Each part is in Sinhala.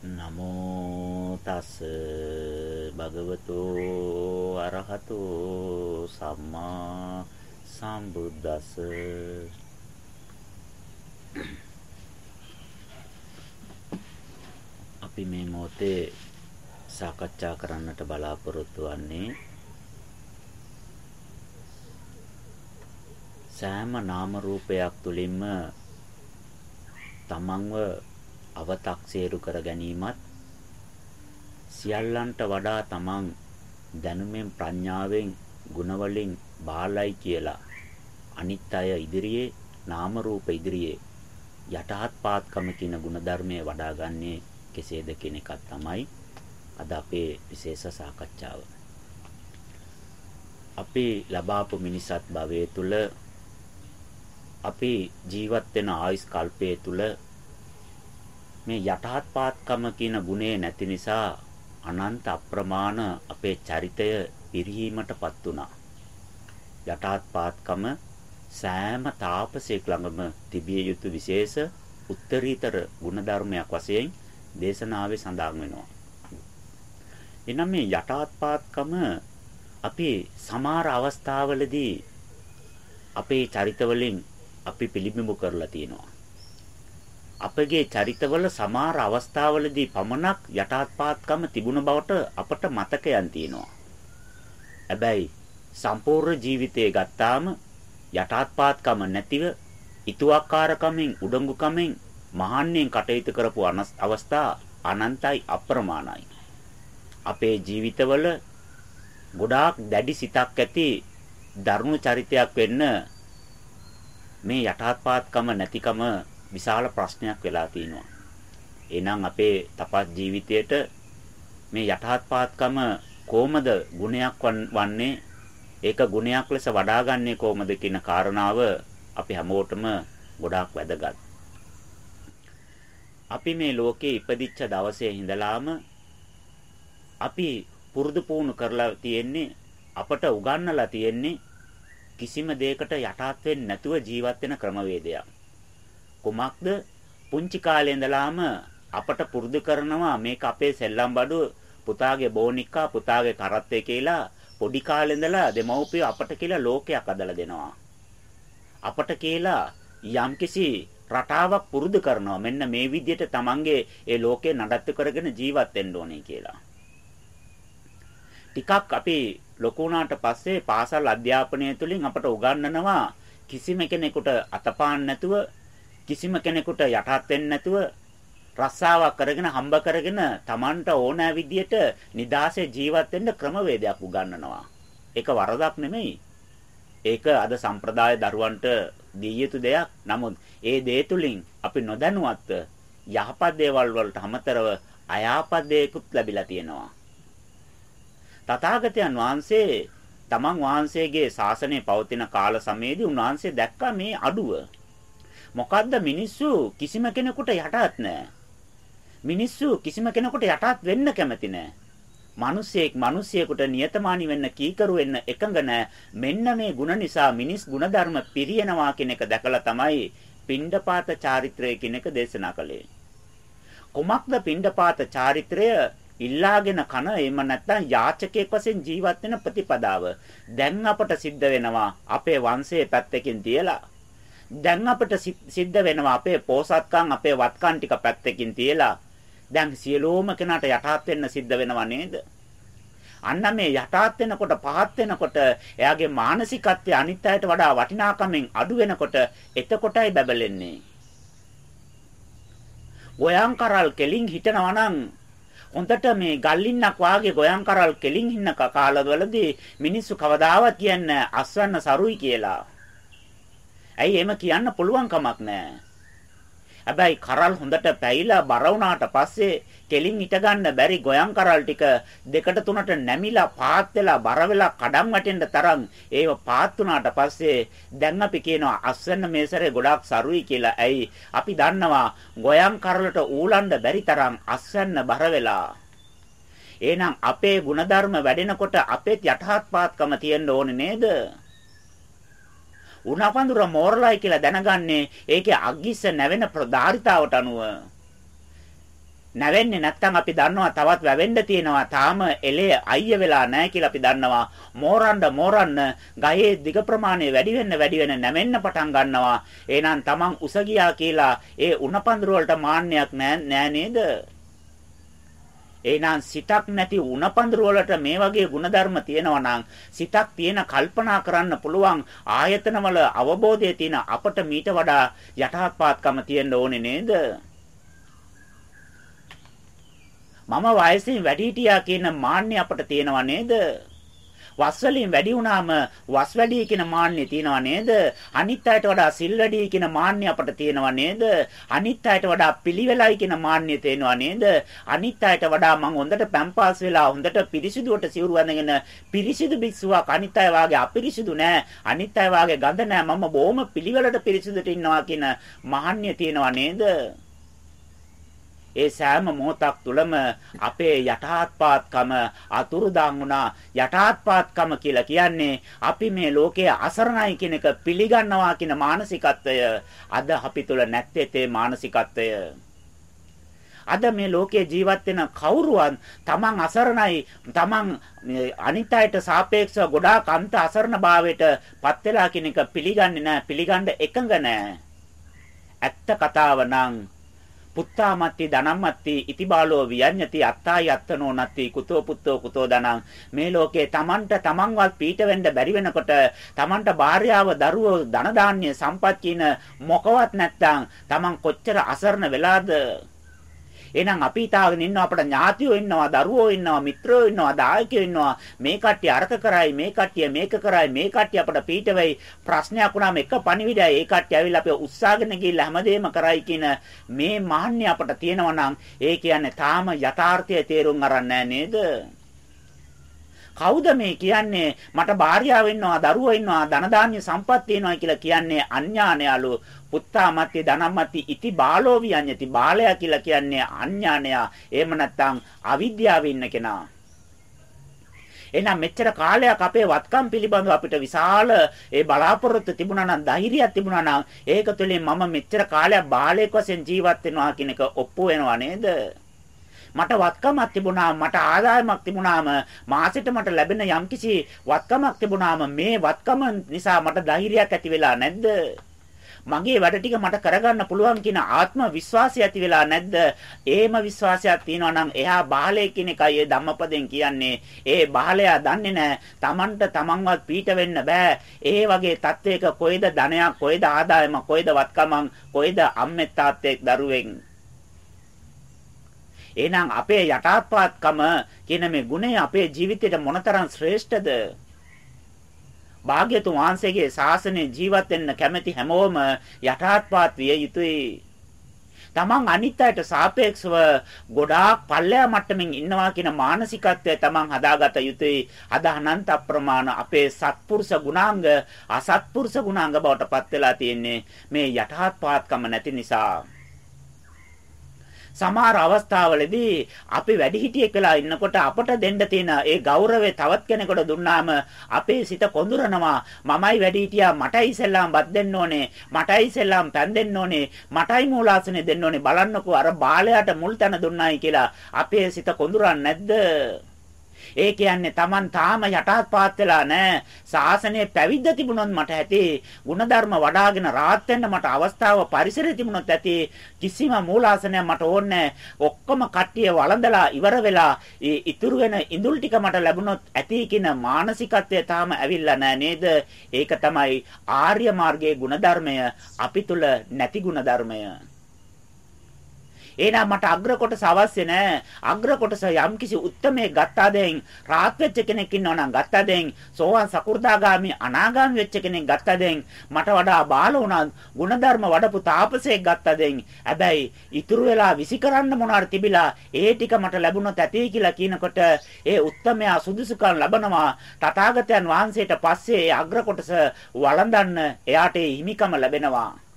නමෝ තස් භගවතු අරහතු සම්මා සම්බුද්දස්ස. අපි මේ මොහොතේ සාකච්ඡා කරන්නට බලාපොරොත්තු වෙන්නේ සෑම නාම රූපයක් තුලින්ම තමන්ව අව탁සේරු කර ගැනීමත් සියල්ලන්ට වඩා තමන් දැනුමෙන් ප්‍රඥාවෙන් ගුණවලින් බාලයි කියලා අනිත් අය ඉදිරියේ නාම රූප ඉදිරියේ යටහත් පාත්කම කියන ಗುಣධර්මයේ වඩාගන්නේ කෙසේද කියන එකක් තමයි අද අපේ විශේෂ සාකච්ඡාව. අපි ලබාපු මිනිසත් භවයේ තුල අපි ජීවත් වෙන ආයුෂ් කල්පයේ තුල මේ යටහත් පාත්කම කියන ගුණේ නැති නිසා අනන්ත අප්‍රමාණ අපේ චරිතය පිරිහීමටපත් වුණා. යටහත් පාත්කම සෑම තාපසයෙක් ළඟම තිබිය යුතු විශේෂ උත්තරීතර ගුණධර්මයක් වශයෙන් දේශනාවේ සඳහන් වෙනවා. එනම් මේ යටහත් පාත්කම අපි සමහර අවස්ථාවලදී අපේ චරිතවලින් අපි පිළිබිඹු කරලා තියෙනවා. අපගේ චරිතවල සමහර අවස්ථාවලදී පමණක් යටාත්පාත්කම තිබුණ බවට අපට මතකයන් තියෙනවා. හැබැයි සම්පූර්ණ ජීවිතය ගත්තාම යටාත්පාත්කම නැතිව ඊතුවක්කාරකමෙන් උඩඟුකමෙන් මහාන්‍යයෙන් කටයුතු කරපු අවස්ථා අනන්තයි අප්‍රමාණයි. අපේ ජීවිතවල ගොඩාක් දැඩි සිතක් ඇති දරුණු චරිතයක් වෙන්න මේ යටාත්පාත්කම නැතිකම විශාල ප්‍රශ්නයක් වෙලා තිනවා. එහෙනම් අපේ තපස් ජීවිතයට මේ යටහත්පාත්කම කොහොමද ගුණයක් වන්නේ ඒක ගුණයක් ලෙස වඩාගන්නේ කොහොමද කියන කාරණාව අපි හැමෝටම ගොඩාක් වැදගත්. අපි මේ ලෝකේ ඉපදිච්ච දවසේ ඉඳලාම අපි පුරුදු පුහුණු කරලා තියෙන්නේ අපට උගන්වලා තියෙන්නේ කිසිම දෙයකට යටහත් වෙන්නේ නැතුව ජීවත් වෙන ක්‍රමවේදයක්. කුමක්ද? පුංචි කාලේ ඉඳලාම අපට පුරුදු කරනවා මේක අපේ සෙල්ලම් බඩුව පුතාගේ බෝනික්කා පුතාගේ කරත්තේ කියලා පොඩි කාලේ ඉඳලා දෙමව්පියෝ අපට කියලා ලෝකයක් අදලා දෙනවා. අපට කියලා යම්කිසි රටාවක් පුරුදු කරනවා. මෙන්න මේ විදිහට තමන්ගේ ඒ ලෝකේ නඩත්තු කරගෙන ජීවත් වෙන්න ඕනේ කියලා. ටිකක් අපි ලොකු වුණාට පස්සේ පාසල් අධ්‍යාපනය තුළින් අපට උගන්වනවා කිසිම කෙනෙකුට අතපාන්න නැතුව කිසිම කෙනෙකුට යටහත් වෙන්නේ නැතුව රස්සාවක් කරගෙන හම්බ කරගෙන Tamanට ඕනෑ විදියට නිදාසේ ජීවත් වෙන්න ක්‍රමවේදයක් උගන්වනවා. ඒක වරදක් නෙමෙයි. ඒක අද සම්ප්‍රදාය දරුවන්ට දී යුතු දෙයක්. නමුත් ඒ දේ තුලින් අපි නොදැනුවත්ව යහපත් දේවල් වලට අමතරව අයහපත් දේකුත් ලැබිලා තියෙනවා. තථාගතයන් වහන්සේ තමන් වහන්සේගේ ශාසනය පවතින කාල සමයේදී උන්වහන්සේ දැක්කා මේ අඩුව. මොකද්ද මිනිස්සු කිසිම කෙනෙකුට යටත් නැහැ. මිනිස්සු කිසිම කෙනෙකුට යටත් වෙන්න කැමති නැහැ. මිනිසෙක් මිනිසියෙකුට නියතමානී වෙන්න කීකරු වෙන්න එකඟ නැ මෙන්න මේ ಗುಣ නිසා මිනිස් ಗುಣධර්ම පිරියනවා කියන එක දැකලා තමයි පිණ්ඩපාත චාරිත්‍රය කියන එක දේශනා කළේ. කොමක්ද පිණ්ඩපාත චාරිත්‍රය? ඉල්ලාගෙන කන එහෙම නැත්නම් යාචකයෙක් වශයෙන් ජීවත් වෙන ප්‍රතිපදාව. දැන් අපට සිද්ධ වෙනවා අපේ වංශයේ පැත්තකින් තියලා. දැන් අපිට සිද්ධ වෙනවා අපේ පෝසත්කම් අපේ වත්කම් ටික පැත්තකින් තියලා දැන් සියලෝම කෙනාට යටහත් වෙන්න සිද්ධ වෙනව නේද? අන්න මේ යටහත් වෙනකොට පහත් වෙනකොට එයාගේ මානසිකත්වය අනිත් අයට වඩා වටිනාකමෙන් අඩු වෙනකොට එතකොටයි බබලෙන්නේ. ගෝයන් කරල් කෙලින් හිටනවා නම් හොඳට මේ ගල්ලින්නක් වාගේ ගෝයන් කරල් කෙලින් ඉන්න කාලවලදී මිනිස්සු කවදාවත් කියන්නේ අස්වන්න සරුයි කියලා. ඇයි එහෙම කියන්න පුළුවන් කමක් නැහැ. හැබැයි කරල් හොඳට පැයිලා බර වුණාට පස්සේ කෙලින් හිට ගන්න බැරි ගොයන් කරල් ටික දෙකට තුනට නැමිලා පාත් වෙලා බර වෙලා කඩම් වැටෙන්න තරම් ඒව පාත් වුණාට පස්සේ දැන් අපි කියනවා අස්වැන්න මේසරේ ගොඩාක් සරුයි කියලා. ඇයි අපි දන්නවා ගොයන් කරලට ඌලන්න බැරි තරම් අස්වැන්න බර වෙලා. එහෙනම් අපේ ಗುಣධර්ම වැඩෙනකොට අපේ යටහත් පාත්කම තියෙන්න ඕනේ නේද? උණපඳුර මෝරලයි කියලා දැනගන්නේ ඒකේ අග්ගිස්ස නැවෙන ප්‍රධාරිතාවට අනුව. නැවෙන්නේ නැත්තම් අපි දන්නවා තවත් වැවෙන්න තියෙනවා. තාම එලේ අයිය වෙලා නැහැ කියලා අපි දන්නවා. මෝරන්න මෝරන්න ගහේ දිග ප්‍රමාණය වැඩි වෙන්න වැඩි වෙන්න නැවෙන්න පටන් ගන්නවා. එහෙනම් Taman උස කියලා ඒ උණපන්දර වලට මාන්නයක් නෑ නේද? එහෙනම් සිතක් නැති උණපඳුර වලට මේ වගේ ಗುಣධර්ම තියෙනවා නම් සිතක් තියෙන කල්පනා කරන්න පුළුවන් ආයතනවල අවබෝධය තියෙන අපට මීට වඩා යටහත්පාත්කම තියෙන්න ඕනේ නේද? මම වයසින් වැඩි හිටියා කියන මාන්නය අපට තියෙනවා නේද? වස් වලින් වැඩි වුණාම වස් වැඩි කියන මාන්නය තියෙනවා නේද? අනිත් අයට වඩා සිල් වැඩි කියන මාන්නය අපට තියෙනවා නේද? අනිත් අයට වඩා පිළිවෙලයි කියන මාන්නය තියෙනවා නේද? අනිත් අයට වඩා මං හොඳට පැම්පාස් වෙලා හොඳට පිරිසිදුවට සිවුරු ඇඳගෙන පිරිසිදු බික්සුවක් අනිත් අය වාගේ අපිරිසිදු නෑ. අනිත් අය වාගේ ගඳ නෑ. මම බොහොම පිළිවෙලට පිරිසිදුට ඉන්නවා කියන මාන්නය තියෙනවා නේද? ඒ සෑම මොහොතක් තුළම අපේ යටාත්පාත්කම අතුරුදාන් වුණා. යටාත්පාත්කම කියලා කියන්නේ අපි මේ ලෝකයේ අසරණයි කියන එක පිළිගන්නවා කියන මානසිකත්වය. අද අපි තුළ නැත්තේ තේ මානසිකත්වය. අද මේ ලෝකයේ ජීවත් වෙන කවුරුවත් තමන් අසරණයි තමන් අනිත් අයට සාපේක්ෂව ගොඩාක් අන්ත අසරණ භාවයට පත් වෙලා කියන එක පිළිගන්නේ නැහැ පිළිගන්න එකඟ නැහැ ඇත්ත කතාව නම් පුත්තාමත්ති ධනම්මත්ති ඉතිබාලෝ වියඤ්ඤති අත්තායි අත්තනෝ නත්ති කුතෝ පුත්තෝ කුතෝ ධනං. මේ ලෝකේ තමන්ට තමන්වත් පීඩ වෙන්න බැරි වෙනකොට තමන්ට භාර්යාව දරුවෝ ධන දාන්‍ය සම්පත් කියන මොකවත් නැත්තම් තමන් කොච්චර අසරණ වෙලාද එහෙනම් අපි හිතාගෙන ඉන්නවා අපට ඥාතියෝ ඉන්නවා, දරුවෝ ඉන්නවා, මිත්‍රයෝ ඉන්නවා, දායකයෝ ඉන්නවා. මේ කට්ටිය අරක කරයි, මේ කට්ටිය මේක කරයි, මේ කට්ටිය අපට පීඩ වෙයි. ප්‍රශ්නයක් වුණාම එක පණිවිඩයයි ඒ කට්ටිය ඇවිල්ලා අපි උත්සාහගෙන ගිහිල්ලා හැමදේම කරයි කියන මේ මාන්නය අපට තියෙනවා නම් ඒ කියන්නේ තාම යථාර්ථය තේරුම් අරන් නේද? කවුද මේ කියන්නේ? මට භාර්යාව ඉන්නවා දරුවෝ ඉන්නවා ධන දාන්‍ය සම්පත් තියෙනවා කියලා කියන්නේ අඥානයලු. පුත්තාමත්ති ධනම්මත්ති ඉති බාලෝ විඤ්ඤති බාලයා කියලා කියන්නේ අඥානයා. එහෙම නැත්නම් අවිද්‍යාවේ ඉන්න කෙනා. එහෙනම් මෙච්චර කාලයක් අපේ වත්කම් පිළිබඳව අපිට විශාල ඒ බලාපොරොත්තු තිබුණා නම් ධෛර්යයක් තිබුණා නම් ඒක තුළින් මම මෙච්චර කාලයක් බාලයෙක් වශයෙන් ජීවත් වෙනවා කියන එක ඔප්පු වෙනවා නේද? මට වත්කමක් තිබුණා මට ආදායමක් තිබුණාම මාසෙට මට ලැබෙන යම්කිසි වත්කමක් තිබුණාම මේ වත්කම නිසා මට ධෛර්යයක් ඇති වෙලා නැද්ද? මගේ වැඩ ටික මට කරගන්න පුළුවන් කියන ආත්ම විශ්වාසය ඇති වෙලා නැද්ද? ඒම විශ්වාසයක් තියෙනවා නම් එයා බාලය කියන එකයි ඒ ධම්මපදෙන් කියන්නේ. ඒ බාලයා දන්නේ නැහැ. Tamanට Tamanවත් පීඩ වෙන්න බෑ. ඒ වගේ තත්වයක කොයිද ධනයක්, කොයිද ආදායම, කොයිද වත්කමක්, කොයිද අම්මෙක් තාත්තෙක් දරුවෙක් එහෙනම් අපේ යටාත්පාත්කම කියන මේ ගුණය අපේ ජීවිතේට මොනතරම් ශ්‍රේෂ්ඨද? භාග්‍යතුන් වහන්සේගේ ශාසනය ජීවත් වෙන්න කැමැති හැමෝම යටාත්පාත් විය යුතුයි. තමන් අනිත් අයට සාපේක්ෂව ගොඩාක් පල්ලෑ මට්ටමින් ඉන්නවා කියන මානසිකත්වය තමන් හදාගත යුතුයි. අද අනන්ත අප්‍රමාණ අපේ සත්පුරුෂ ගුණාංග අසත්පුරුෂ ගුණාංග බවට පත් වෙලා තියෙන්නේ මේ යටාත්පාත්කම නැති නිසා. සමහර අවස්ථාවලදී අපි වැඩිහිටියෙක් වෙලා ඉන්නකොට අපට දෙන්න තියෙන ඒ ගෞරවය තවත් කෙනෙකුට දුන්නාම අපේ සිත කොඳුරනවා. මමයි වැඩිහිටියා මටයි ඉස්සෙල්ලාම බත් දෙන්න ඕනේ මටයි ඉස්සෙල්ලාම පෑන් දෙන්න ඕනේ මටයි මූලාසනේ දෙන්න ඕනේ. බලන්නකෝ අර බාලයාට මුල් තැන දුන්නයි කියලා අපේ සිත කොඳුරන්නේ නැද්ද? ඒ කියන්නේ Taman තාම යටහත්පාත් වෙලා නැහැ. සාසනය පැවිද්ද තිබුණොත් මට ඇති ಗುಣධර්ම වඩාගෙන rahat වෙන්න මට අවස්ථාව පරිසරය තිබුණොත් ඇති කිසිම මූලාසනයක් මට ඕනේ ඔක්කොම කට්ටිය වළඳලා ඉවර වෙලා ඒ ඉතුරු වෙන ඉඳුල් ටික මට ලැබුණොත් ඇති කියන මානසිකත්වය තාම ඇවිල්ලා නැහැ නේද? ඒක තමයි ආර්ය මාර්ගයේ ಗುಣධර්මය අපි තුල නැති ಗುಣධර්මය. එහෙනම් මට අග්‍ර කොටස අවශ්‍ය නැහැ. අග්‍ර කොටස යම්කිසි උත්මේ ගත්තා දැන් රාත් වෙච්ච කෙනෙක් ඉන්නවා නම් ගත්තා දැන් සෝවාන් සකු르දාගාමි අනාගාමි වෙච්ච කෙනෙක් ගත්තා දැන් මට වඩා බාල වුණා ගුණධර්ම වඩපු තාපසයෙක් ගත්තා දැන්. හැබැයි ඉතුරු වෙලා විසි කරන්න මොනවාර තිබිලා ඒ ටික මට ලැබුණොත් ඇති කියලා කියනකොට ඒ උත්මයා සුදුසුකම් ලබනවා. තථාගතයන් වහන්සේට පස්සේ ඒ අග්‍ර කොටස වළඳන්න එයාට හිමිකම ලැබෙනවා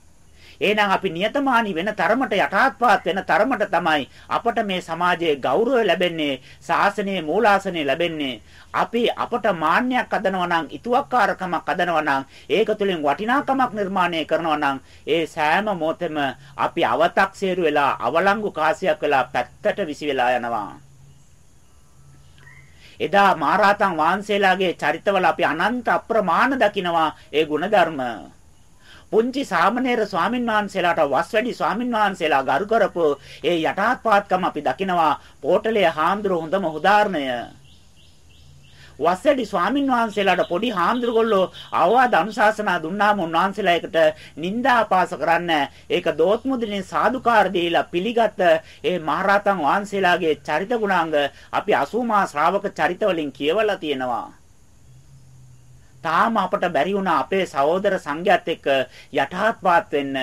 එහෙනම් අපි නියතමානී වෙන තරමට යටාත්පාත් වෙන තරමට තමයි අපට මේ සමාජයේ ගෞරවය ලැබෙන්නේ ශාසනයේ මූලාසනය ලැබෙන්නේ. අපි අපට මාන්නයක් හදනවා නම් ඉතුවක්කාරකමක් හදනවා නම් ඒක තුළින් වටිනාකමක් නිර්මාණය කරනවා නම් ඒ සෑම මොහොතෙම අපි අව탁සේරු වෙලා අවලංගු කාසියක් වෙලා පැත්තට විසි වෙලා යනවා. එදා මහරහතන් වහන්සේලාගේ චරිතවල අපි අනන්ත අප්‍රමාණ දකිනවා ඒ ගුණධර්ම. පුංචි සාමණේර ස්වාමින් වහන්සේලාට වස්වැඩි ස්වාමින් වහන්සේලා ගරු කරපු ඒ යටාත්පාත්කම අපි දකිනවා පෝටලේ හාමුදුරුවෝ හොඳම උදාහරණය. වස්සඩි ස්වාමින් වහන්සේලාට පොඩි හාමුදුරුවෝ අවවාද අනුශාසනා දුන්නාම උන්වහන්සේලා ඒකට නිନ୍ଦා අපාස කරන්න ඒක දෝත්මුදිනේ සාදුකාර දීලා පිළිගත් ඒ මහරහතන් වහන්සේලාගේ චරිත ගුණාංග අපි 80 මා ශ්‍රාවක චරිත වලින් කියවලා තියෙනවා තාම අපට බැරි වුණා අපේ සහෝදර සංඝයාත් එක්ක යටහත්පාත් වෙන්න.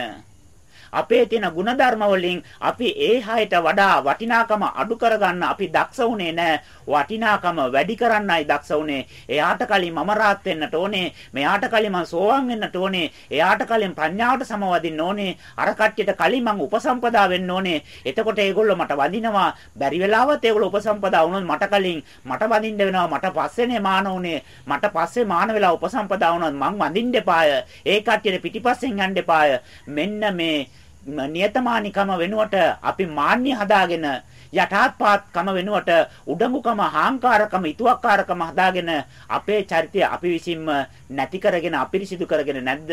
අපේ තියෙන ಗುಣධර්ම වලින් අපි ඒ හයට වඩා වටිනාකම අඩු කරගන්න අපි දක්ෂ වුණේ නැහැ. වටිනාකම වැඩි කරන්නයි දක්ෂ වුණේ. එයාට කලින් මම රාත් වෙන්නට ඕනේ. මෙයාට කලින් මම සෝවාන් වෙන්නට ඕනේ. එයාට කලින් ප්‍රඥාවට සමවදින්න ඕනේ. අර කට්ටියට කලින් මම උපසම්පදා වෙන්න ඕනේ. එතකොට ඒගොල්ලෝ මට වදිනවා. බැරි වෙලාවත් ඒගොල්ලෝ උපසම්පදා වුණොත් මට කලින් මට වදින්න වෙනවා. මට පස්සේනේ මාන උනේ. මට පස්සේ මාන වෙලා උපසම්පදා වුණොත් මං වදින්න එපාය. ඒ කට්ටියට පිටිපස්සෙන් යන්න එපාය. මෙන්න මේ නියතමානිකම වෙනුවට අපි මාන්නය හදාගෙන යටාත්පාත්කම වෙනුවට උඩඟුකම හාංකාරකම ඊතුවක්කාරකම හදාගෙන අපේ චරිතය අපි විසින්ම නැති කරගෙන අපිරිසිදු කරගෙන නැද්ද?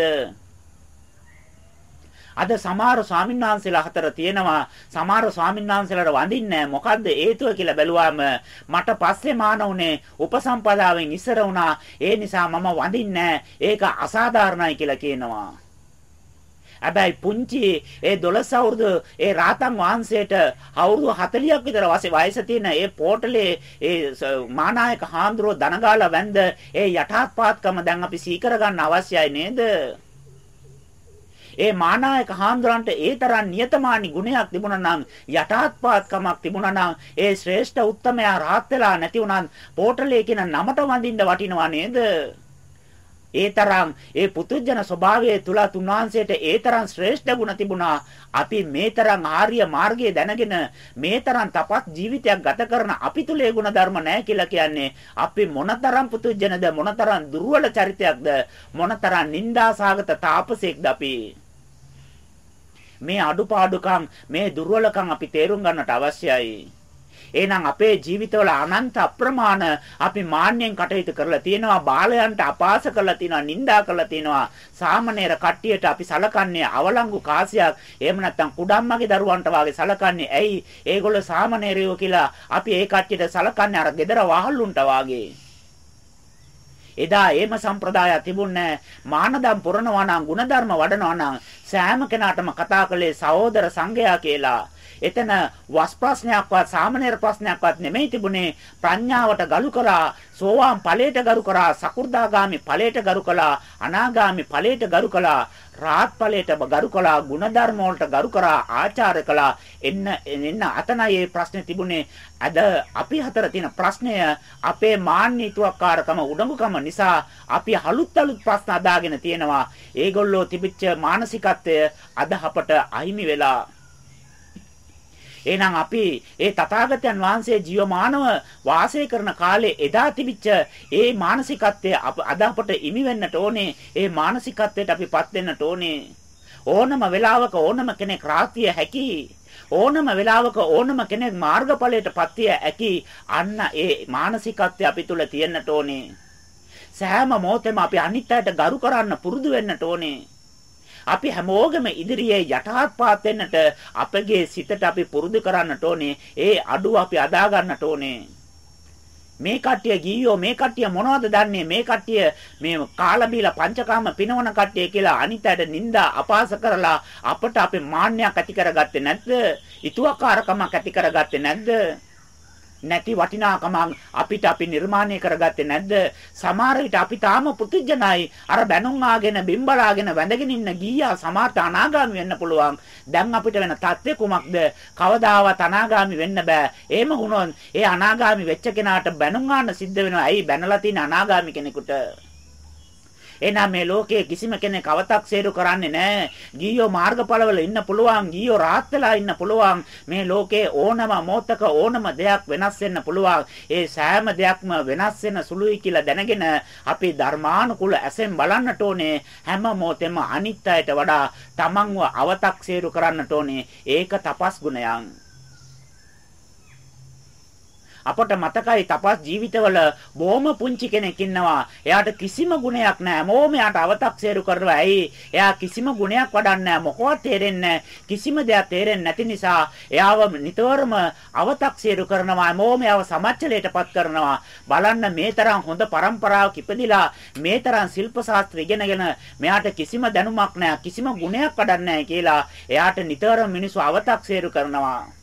අද සමහර ස්වාමින්වහන්සේලා හතර තියෙනවා. සමහර ස්වාමින්වහන්සේලාට වඳින්නේ මොකද්ද හේතුව කියලා බැලුවාම මට පස්සේ මාන උනේ උපසම්පදාවෙන් ඉස්සර වුණා. ඒ නිසා මම වඳින්නේ ඒක අසාධාරණයි කියලා කියනවා. හැබැයි පුංචි ඒ 12 අවුරුදු ඒ රාතන් වහන්සේට අවුරුදු 40ක් විතර වයස තියෙන ඒ පෝටලේ ඒ මානායක හාමුදුරුව දනගාලා වැඳ ඒ යටාත්පාත්කම දැන් අපි සීකර ගන්න අවශ්‍යයි නේද? ඒ මානායක හාමුදුරන්ට ඒ තරම් නියතමානී ගුණයක් තිබුණා නම් යටාත්පාත්කමක් තිබුණා නම් ඒ ශ්‍රේෂ්ඨ උත්තමයා රාත් වෙලා නැති වුණත් පෝටලේ කියන නමට වඳින්න වටිනවා නේද? ඒ තරම් ඒ පුදුජන ස්වභාවය තුල තුන්වහන්සේට ඒ තරම් ශ්‍රේෂ්ඨ ගුණ තිබුණා. අපි මේ තරම් ආර්ය මාර්ගයේ දැනගෙන මේ තරම් තපස් ජීවිතයක් ගත කරන අපි තුල ඒ ගුණ ධර්ම නැහැ කියලා කියන්නේ අපි මොනතරම් පුදුජනද මොනතරම් දුර්වල චරිතයක්ද මොනතරම් නිന്ദාසගත තාපසෙක්ද අපි මේ අඩුපාඩුකම් මේ දුර්වලකම් අපි තේරුම් ගන්නට අවශ්‍යයි. එහෙනම් අපේ ජීවිතවල අනන්ත අප්‍රමාණ අපි මාන්නෙන් කටයුතු කරලා තියෙනවා බාලයන්ට අපාස කරලා තියෙනවා නිඳා කරලා තියෙනවා. සාමනීර කට්ටියට අපි සලකන්නේ අවලංගු කාසියක් එහෙම නැත්නම් කුඩම්මගේ දරුවන්ට වාගේ සලකන්නේ. ඇයි? ඒගොල්ලෝ සාමනීරයෝ කියලා අපි ඒ කට්ටියට සලකන්නේ අර gedara වහල්ලුන්ට වාගේ. එදා එහෙම සම්ප්‍රදාය තිබුණේ මානදම් පුරනවා නම් ಗುಣධර්ම වඩනවා නම් සෑම කෙනාටම කතා කළේ සහෝදර සංඝයා කියලා. එතන වස් ප්‍රශ්නයක්වත් සාමනීර ප්‍රශ්නයක්වත් නෙමෙයි තිබුණේ. ප්‍රඥාවට ගලු කරා සෝවාන් ඵලයට ගරු කරා සකු르දාගාමි ඵලයට ගරු කළා අනාගාමි ඵලයට ගරු කළා රාහත් ඵලයට ගරු කළා ಗುಣධර්ම වලට ගරු කරා ආචාර කළා. එන්න එන්න අතනයි මේ ප්‍රශ්නේ තිබුණේ. අද අපි හතර තියෙන ප්‍රශ්නය අපේ මාන්නීතුවක්කාරකම උඩඟුකම නිසා අපි අලුත් අලුත් ප්‍රශ්න අදාගෙන තියෙනවා. ඒගොල්ලෝ තිබිච්ච මානසිකත්වය අද අපට අහිමි වෙලා එහෙනම් අපි ඒ තථාගතයන් වහන්සේ ජීවමානව වාසය කරන කාලේ එදා තිබිච්ච ඒ මානසිකත්වය අද අපට ඉමි වෙන්නට ඕනේ. ඒ මානසිකත්වයට අපිපත් වෙන්නට ඕනේ. ඕනම වෙලාවක ඕනම කෙනෙක් රාත්‍රිය හැකි ඕනම වෙලාවක ඕනම කෙනෙක් මාර්ගඵලයට පත්විය හැකි අන්න ඒ මානසිකත්වය අපි තුල තියෙන්නට ඕනේ. සෑම මොහොතෙම අපි අනිත් අයට ගරු කරන්න පුරුදු වෙන්නට ඕනේ. අපි හැමෝගෙම ඉදිරියේ යටහත්පාත් වෙන්නට අපගේ සිතට අපි පුරුදු කරන්නට ඕනේ. ඒ අඩුව අපි අදා ගන්නට ඕනේ. මේ කට්ටිය ගියෝ මේ කට්ටිය මොනවද දන්නේ මේ කට්ටිය මේ කාලා බීලා පංචකාම පිනවන කට්ටිය කියලා අනිතයට නිନ୍ଦා අපාස කරලා අපට අපේ මාන්නයක් ඇති කරගත්තේ නැද්ද? ඊතුවකාරකමක් ඇති කරගත්තේ නැද්ද? නැති වටිනාකමක් අපිට අපි නිර්මාණය කරගත්තේ නැද්ද? සමහර විට අපි තාම පුදුජනයි අර බැනුම් ආගෙන බිම්බලාගෙන වැඳගෙන ඉන්න ගීයා සමහරට අනාගාමි වෙන්න පුළුවන්. දැන් අපිට වෙන තත්ත්වය කුමක්ද? කවදාවත් අනාගාමි වෙන්න බෑ. එහෙම වුණොත් ඒ අනාගාමි වෙච්ච කෙනාට බැනුම් ආන්න සිද්ධ වෙනවා. ඇයි බැනලා තියෙන අනාගාමි කෙනෙකුට? එහෙනම් මේ ලෝකයේ කිසිම කෙනෙක් අව탁සේරු කරන්නේ නැහැ. ගියෝ මාර්ගඵලවල ඉන්න පුළුවන්, ගියෝ රාත් වෙලා ඉන්න පුළුවන්. මේ ලෝකයේ ඕනම මොහතක ඕනම දෙයක් වෙනස් වෙන්න පුළුවන්. ඒ සෑම දෙයක්ම වෙනස් වෙන සුළුයි කියලා දැනගෙන අපි ධර්මානුකූල ඇසෙන් බලන්නට ඕනේ. හැම මොහොතෙම අනිත් අයට වඩා තමන්ව අව탁සේරු කරන්නට ඕනේ. ඒක තපස් ගුණයක්. අපට මතකයි තපස් ජීවිතවල බොහොම පුංචි කෙනෙක් ඉන්නවා. එයාට කිසිම ගුණයක් නැහැ. මොම එයාට අව탁සේරු කරනවා. ඇයි? එයා කිසිම ගුණයක් වඩන්නේ මොකවත් තේරෙන්නේ කිසිම දෙයක් තේරෙන්නේ නැති නිසා එයාව නිතරම අව탁සේරු කරනවා. මොම එයාව සමච්චලයටපත් කරනවා. බලන්න මේ තරම් හොඳ પરම්පරාවක් ඉපදිලා මේ තරම් ශිල්ප ශාස්ත්‍ර ඉගෙනගෙන මෙයාට කිසිම දැනුමක් නැහැ. කිසිම ගුණයක් වඩන්නේ නැහැ කියලා එයාට නිතරම මිනිස්සු අව탁සේරු කරනවා.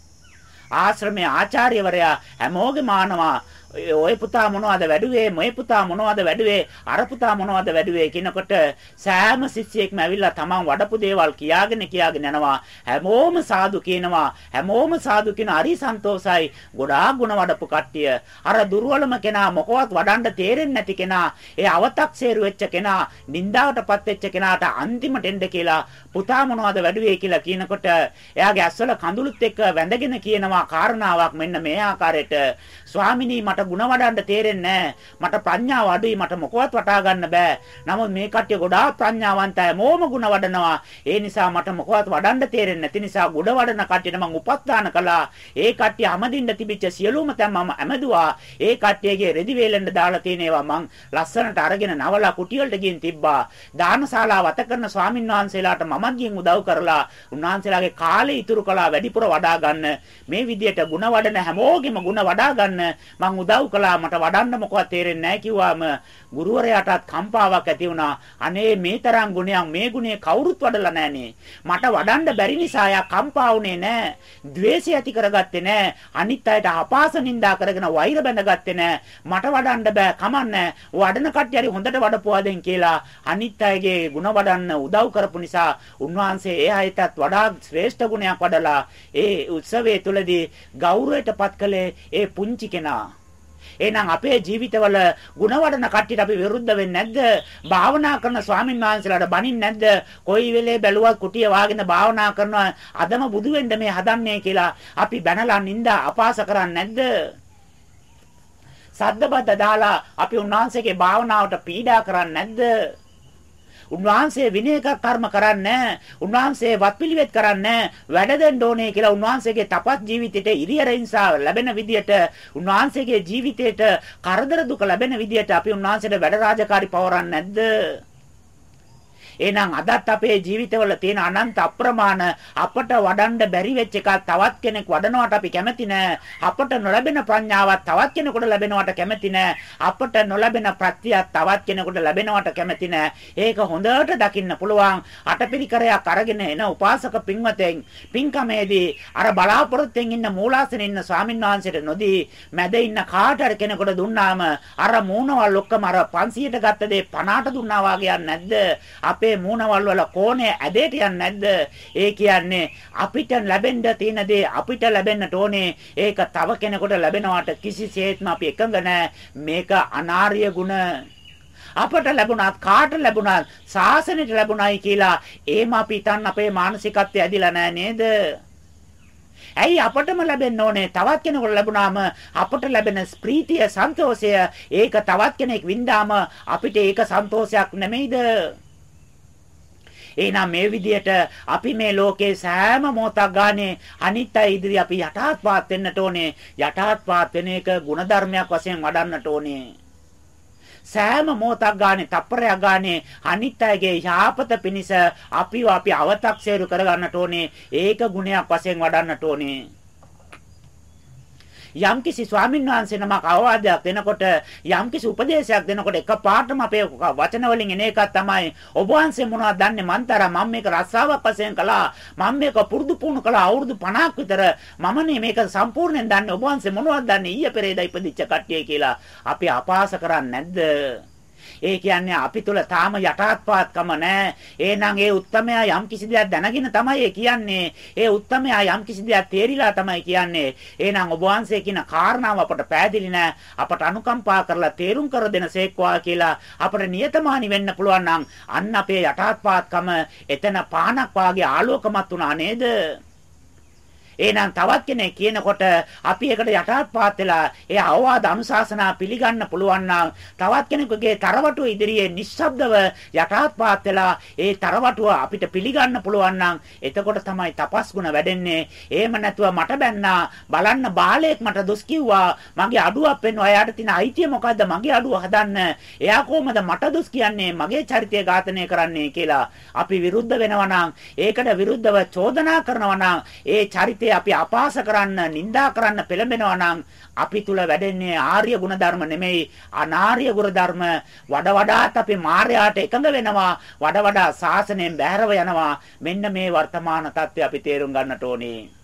ආශ්‍රමයේ ආචාර්යවරයා හැමෝගෙම ආනවා. ඔය පුතා මොනවද වැඩුවේ? මේ පුතා මොනවද වැඩුවේ? අර පුතා මොනවද වැඩුවේ කියනකොට සෑම ශිෂ්‍යයෙක්ම ඇවිල්ලා තමන් වඩපු දේවල් කියාගෙන කියාගෙන යනවා. හැමෝම සාදු කියනවා. හැමෝම සාදු කියන හරි සන්තෝසයි. ගොඩාක් ಗುಣ වඩපු කට්ටිය. අර දුර්වලම කෙනා මොකවත් වඩන්න තේරෙන්නේ නැති කෙනා, ඒ අව탁සේරු වෙච්ච කෙනා, නින්දාවටපත් වෙච්ච කෙනාට අන්තිමට එන්න කියලා පුතා මොනවද වැඩුවේ කියලා කියනකොට එයාගේ ඇස්වල කඳුළුත් එක්ක වැඳගෙන කියනවා කාරණාවක් මෙන්න මේ ආකාරයට ස්වාමිනී මට ಗುಣ වඩන්න තේරෙන්නේ මට ප්‍රඥාව අඩුයි මට මොකවත් වටා ගන්න බෑ. නමුත් මේ කට්ටිය ගොඩාක් ප්‍රඥාවන්තයි. මොම ಗುಣ වඩනවා. ඒ නිසා මට මොකවත් වඩන්න තේරෙන්නේ නැති නිසා ගුණ වඩන කට්ටියට මම උපස්ථාන කළා. ඒ කට්ටිය අමදින්න තිබිච්ච සියලුම තැන් මම ඇමදුවා. ඒ කට්ටියගේ රෙදි වේලෙන්ද දාලා තියෙනවා මං ලස්සනට අරගෙන නවලා කුටි වලට ගින් තිබ්බා. දානශාලාව වත කරන ස්වාමින් වහන්සේලාට මමත් ගින් උදව් කරලා උන්වහන්සේලාගේ කාලේ ඉතුරු කළා වැඩිපුර වඩා ගන්න. මේ විදියට ಗುಣ වඩන හැමෝගෙම ಗುಣ වඩා ගන්න මං උදව් උදව් කළා මට වඩන්න මොකවත් තේරෙන්නේ නැහැ කිව්වාම ගුරුවරයාටත් කම්පාවක් ඇති වුණා. අනේ මේ තරම් ගුණයක් මේ ගුණේ කවුරුත් වඩලා නැහනේ. මට වඩන්න බැරි නිසා යා කම්පා වුණේ නැහැ. ද්වේෂය ඇති කරගත්තේ නැහැ. අනිත් අයට අපාස නින්දා කරගෙන වෛර බැඳගත්තේ නැහැ. මට වඩන්න බෑ කමන්නේ. වඩන කට්ටිය හරි හොඳට වඩපුවාදෙන් කියලා අනිත් අයගේ ಗುಣ වඩන්න උදව් කරපු නිසා උන්වහන්සේ ඒ අයටත් වඩා ශ්‍රේෂ්ඨ ගුණයක් වඩලා ඒ උත්සවයේ තුලදී ගෞරවයටපත් කළේ ඒ පුංචි කෙනා එහෙනම් අපේ ජීවිතවල ಗುಣ වඩන කට්ටියට අපි විරුද්ධ වෙන්නේ නැද්ද? භාවනා කරන ස්වාමින් වහන්සේලාට බනින්නේ නැද්ද? කොයි වෙලේ බැලුවත් කුටිය වාගෙන භාවනා කරනවා අදම බුදු වෙන්න මේ හදන්නේ කියලා අපි බැනලා නින්දා අපාස කරන්නේ නැද්ද? සද්දබද්ද දාලා අපි උන්වහන්සේගේ භාවනාවට පීඩා කරන්නේ නැද්ද? උන්වහන්සේ විනය කර්ම කරන්නේ උන්වහන්සේ වත්පිළිවෙත් කරන්නේ වැඩ දෙන්න ඕනේ කියලා උන්වහන්සේගේ තපස් ජීවිතයට ඉරියරින්සා ලැබෙන විදියට උන්වහන්සේගේ ජීවිතයට කරදර දුක ලැබෙන විදියට අපි උන්වහන්සේට වැඩ රාජකාරි පවරන්නේ නැද්ද? එහෙනම් අදත් අපේ ජීවිතවල තියෙන අනන්ත අප්‍රමාණ අපට වඩන්න බැරි වෙච්ච එකක් තවත් කෙනෙක් වඩනවට අපි කැමති නෑ. අපට නොලැබෙන ප්‍රඥාවක් තවත් කෙනෙකුට ලැබෙනවට කැමති නෑ. අපට නොලැබෙන ප්‍රත්‍යක් තවත් කෙනෙකුට ලැබෙනවට කැමති නෑ. ඒක හොඳට දකින්න පුළුවන්. අටපිරිකරයක් අරගෙන එන උපාසක පින්වතෙන් පින්කමේදී අර බලාපොරොත්තුෙන් ඉන්න මූලාසනේ ඉන්න ස්වාමින්වහන්සේට නොදී මැද ඉන්න කාට හරි කෙනෙකුට දුන්නාම අර මූණවල් ඔක්කොම අර 500ට ගත්ත දේ 50ට දුන්නා වගේ නැද්ද? අපේ අපේ මූණවල් වල කෝණය ඇදේට යන්නේ නැද්ද? ඒ කියන්නේ අපිට ලැබෙන්න තියෙන දේ අපිට ලැබෙන්නට ඕනේ. ඒක තව කෙනෙකුට ලැබෙනවට කිසිසේත්ම අපි එකඟ නැහැ. මේක අනාර්ය ගුණ අපට ලැබුණත් කාට ලැබුණත් සාසනෙට ලැබුණයි කියලා එහෙම අපි හිතන්න අපේ මානසිකත්වය ඇදිලා නැහැ නේද? ඇයි අපටම ලැබෙන්න ඕනේ? තවත් කෙනෙකුට ලැබුණාම අපට ලැබෙන ප්‍රීතිය, සන්තෝෂය ඒක තවත් කෙනෙක් වින්දාම අපිට ඒක සන්තෝෂයක් නෙමෙයිද? එහෙනම් මේ විදියට අපි මේ ලෝකේ සෑම මොහොතක් ගානේ අනිත් අය ඉදිරි අපි යටාත්පාත් වෙන්නට ඕනේ. යටාත්පාත් වෙන එක ಗುಣධර්මයක් වශයෙන් වඩන්නට ඕනේ. සෑම මොහොතක් ගානේ තප්පරයක් ගානේ අනිත් අයගේ යහපත පිණිස අපිව අපි අව탁සේරු කරගන්නට ඕනේ. ඒක ගුණයක් වශයෙන් වඩන්නට ඕනේ. යම්කිසි ස්වාමීන් වහන්සේ නමක් අවවාදයක් දෙනකොට යම්කිසි උපදේශයක් දෙනකොට එකපාරටම අපේ වචන වලින් එන එකක් තමයි ඔබ වහන්සේ මොනවද දන්නේ? මන් තරම් මම මේක රස්සාවක් වශයෙන් කළා. මම මේක පුරුදු පුහුණු කළා. අවුරුදු 50ක් විතර මමනේ මේක සම්පූර්ණයෙන් දන්නේ. ඔබ වහන්සේ මොනවද දන්නේ? ඊයේ පෙරේදා ඉපදිච්ච කට්ටිය කියලා. අපි අපාස කරන්නේ නැද්ද? ඒ කියන්නේ අපි තුල තාම යටාත්පාත්කම නැහැ. එහෙනම් ඒ උත්තමයා යම් කිසි දෙයක් දැනගෙන තමයි ඒ කියන්නේ. ඒ උත්තමයා යම් කිසි දෙයක් තේරිලා තමයි කියන්නේ. එහෙනම් ඔබ වහන්සේ කියන කාරණාව අපට පැහැදිලි නැහැ. අපට අනුකම්පා කරලා තේරුම් කර දෙන සේක්වා කියලා අපට නියතමානි වෙන්න පුළුවන් නම් අන්න අපේ යටාත්පාත්කම එතන පානක් වාගේ ආලෝකමත් වුණා නේද? එහෙනම් තවත් කෙනෙක් කියනකොට අපි ඒකට යටාත්පාත් වෙලා ඒ අවවාද අනුශාසනා පිළිගන්න පුළුවන් නම් තවත් කෙනෙකුගේ තරවටුව ඉදිරියේ නිශ්ශබ්දව යටාත්පාත් වෙලා ඒ තරවටුව අපිට පිළිගන්න පුළුවන් නම් එතකොට තමයි තපස් ගුණ වැඩෙන්නේ. එහෙම නැතුව මට බැන්නා බලන්න බාලයෙක් මට දොස් කිව්වා මගේ අඩුවක් පෙන්වනවා. එයාට තියෙන අයිතිය මොකද්ද? මගේ අඩුව හදන්න. එයා කොහොමද මට දොස් කියන්නේ? මගේ චරිතය ඝාතනය කරන්නේ කියලා අපි විරුද්ධ වෙනවා නම් ඒකට විරුද්ධව චෝදනා කරනවා නම් ඒ චරිතය ජීවිතේ අපි අපාස කරන්න, නිඳා කරන්න පෙළඹෙනවා නම් අපි තුල වැඩෙන්නේ ආර්ය ගුණධර්ම නෙමෙයි. අනාර්ය ගුණධර්ම වඩ වඩාත් අපි මායයට එකඟ වෙනවා. වඩ වඩා සාසනයෙන් බැහැරව යනවා. මෙන්න මේ වර්තමාන தත්ත්වය අපි තේරුම් ගන්නට ඕනේ.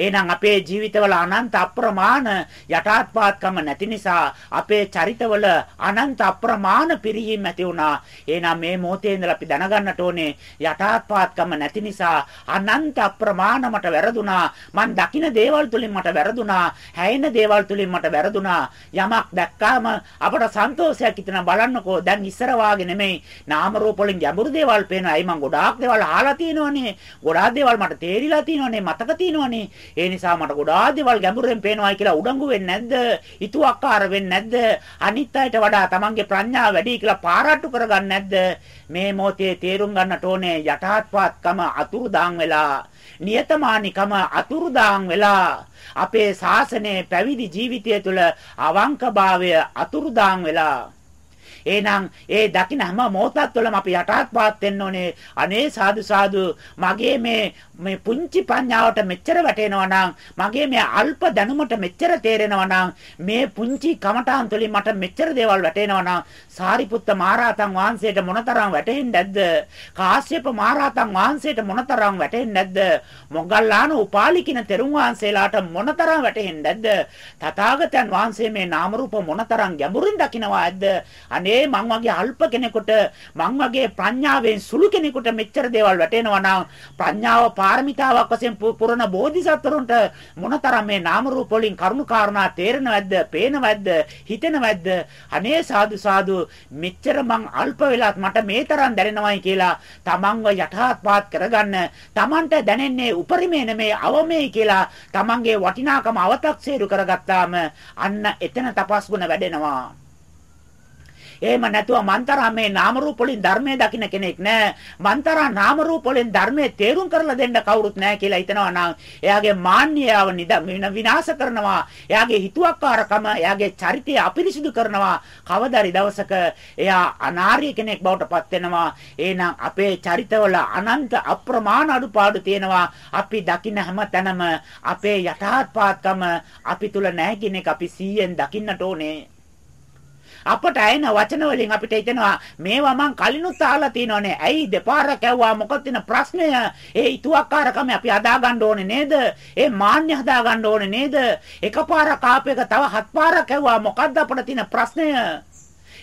එහෙනම් අපේ ජීවිතවල අනන්ත අප්‍රමාණ යටාත්පාත්කම නැති නිසා අපේ චරිතවල අනන්ත අප්‍රමාණ පිරිහීම් ඇති වුණා. එහෙනම් මේ මොහොතේ ඉඳලා අපි දැනගන්නට ඕනේ යටාත්පාත්කම නැති නිසා අනන්ත අප්‍රමාණ මට වැරදුනා. මං දකින දේවල් තුලින් මට වැරදුනා. හැයෙන දේවල් තුලින් මට වැරදුනා. යමක් දැක්කාම අපට සන්තෝෂයක් හිතෙන බලන්නකෝ දැන් ඉස්සර වාගේ නෙමෙයි. නාම රූප වලින් ගැඹුරු දේවල් පේනවා. අයි මං ගොඩාක් දේවල් අහලා තියෙනවනේ. ගොඩාක් දේවල් මට තේරිලා තියෙනවනේ. මතක තියෙනවනේ. ඒ නිසා මට ගොඩාක් දේවල් ගැඹුරෙන් පේනවායි කියලා උඩඟු වෙන්නේ නැද්ද? හිතුවක්කාර වෙන්නේ නැද්ද? අනිත් අයට වඩා තමන්ගේ ප්‍රඥාව වැඩි කියලා පාරාට්ටු කරගන්නේ නැද්ද? මේ මොහොතේ තේරුම් ගන්නට ඕනේ යටාත්පාත්කම අතුරුදාන් වෙලා නියතමානිකම අතුරුදාන් වෙලා අපේ ශාසනයේ පැවිදි ජීවිතය තුළ අවංකභාවය අතුරුදාන් වෙලා එහෙනම් ඒ දකින්න හැම මොහොතක් තුළම අපි යටාත්පාත් වෙන්න ඕනේ. අනේ සාදු සාදු මගේ මේ මේ පුංචි පඤ්ඤාවට මෙච්චර වැටෙනවා නම් මගේ මේ අල්ප දැනුමට මෙච්චර තේරෙනවා නම් මේ පුංචි කමඨාන් තුළින් මට මෙච්චර දේවල් වැටෙනවා නම් සාරිපුත්ත මහරහතන් වහන්සේට මොනතරම් වැටහෙන්නේ නැද්ද? කාශ්‍යප මහරහතන් වහන්සේට මොනතරම් වැටහෙන්නේ නැද්ද? මොග්ගල්ලාන උපාලි කියන තෙරුන් වහන්සේලාට මොනතරම් වැටහෙන්නේ නැද්ද? තථාගතයන් වහන්සේ මේ නාම රූප මොනතරම් ගැඹුරින් දකිනවා ඇද්ද? අනේ අනේ මං වගේ අල්ප කෙනෙකුට මං වගේ ප්‍රඥාවෙන් සුළු කෙනෙකුට මෙච්චර දේවල් වැටෙනවා නම් ප්‍රඥාව පාරමිතාවක් වශයෙන් පුරන බෝධිසත්වරුන්ට මොනතරම් මේ නාම රූප වලින් කරුණු කාරණා තේරෙනවද පේනවද හිතෙනවද? අනේ සාදු සාදු මෙච්චර මං අල්ප වෙලාත් මට මේ තරම් දැනෙනවයි කියලා තමන්ව යටහත්පාත් කරගන්න තමන්ට දැනෙන්නේ උපරිමේ නෙමේ අවමේ කියලා තමන්ගේ වටිනාකම අව탁සේරු කරගත්තාම අන්න එතන තපස් ගුණ වැඩෙනවා. එහෙම නැතුව මන්තරා මේ නාම රූප වලින් ධර්මයේ දකින්න කෙනෙක් නෑ. මන්තරා නාම රූප වලින් ධර්මයේ තේරුම් කරලා දෙන්න කවුරුත් නෑ කියලා හිතනවා නම් එයාගේ මාන්නයව විනාශ කරනවා. එයාගේ හිතුවක්කාරකම, එයාගේ චරිතය අපිරිසිදු කරනවා. කවදාරි දවසක එයා අනාර්ය කෙනෙක් බවට පත් වෙනවා. එහෙනම් අපේ චරිතවල අනන්ත අප්‍රමාණ අඩුපාඩු තියෙනවා. අපි දකින්න හැම තැනම අපේ යටාත්පාත්කම අපි තුල නැහැ කියන එක අපි 100ෙන් දකින්නට ඕනේ. අපට ඇයෙන වචන වලින් අපිට හිතෙනවා මේවා මං කලිනුත් අහලා තියෙනවනේ. ඇයි දෙපාරක් ඇහුවා මොකක්ද තියෙන ප්‍රශ්නය? ඒ ඊතුවක්කාරකම අපි හදා ගන්න ඕනේ නේද? ඒ මාන්නය හදා ගන්න ඕනේ නේද? එකපාරක් ආපේක තව හත් පාරක් ඇහුවා මොකක්ද අපිට තියෙන ප්‍රශ්නය?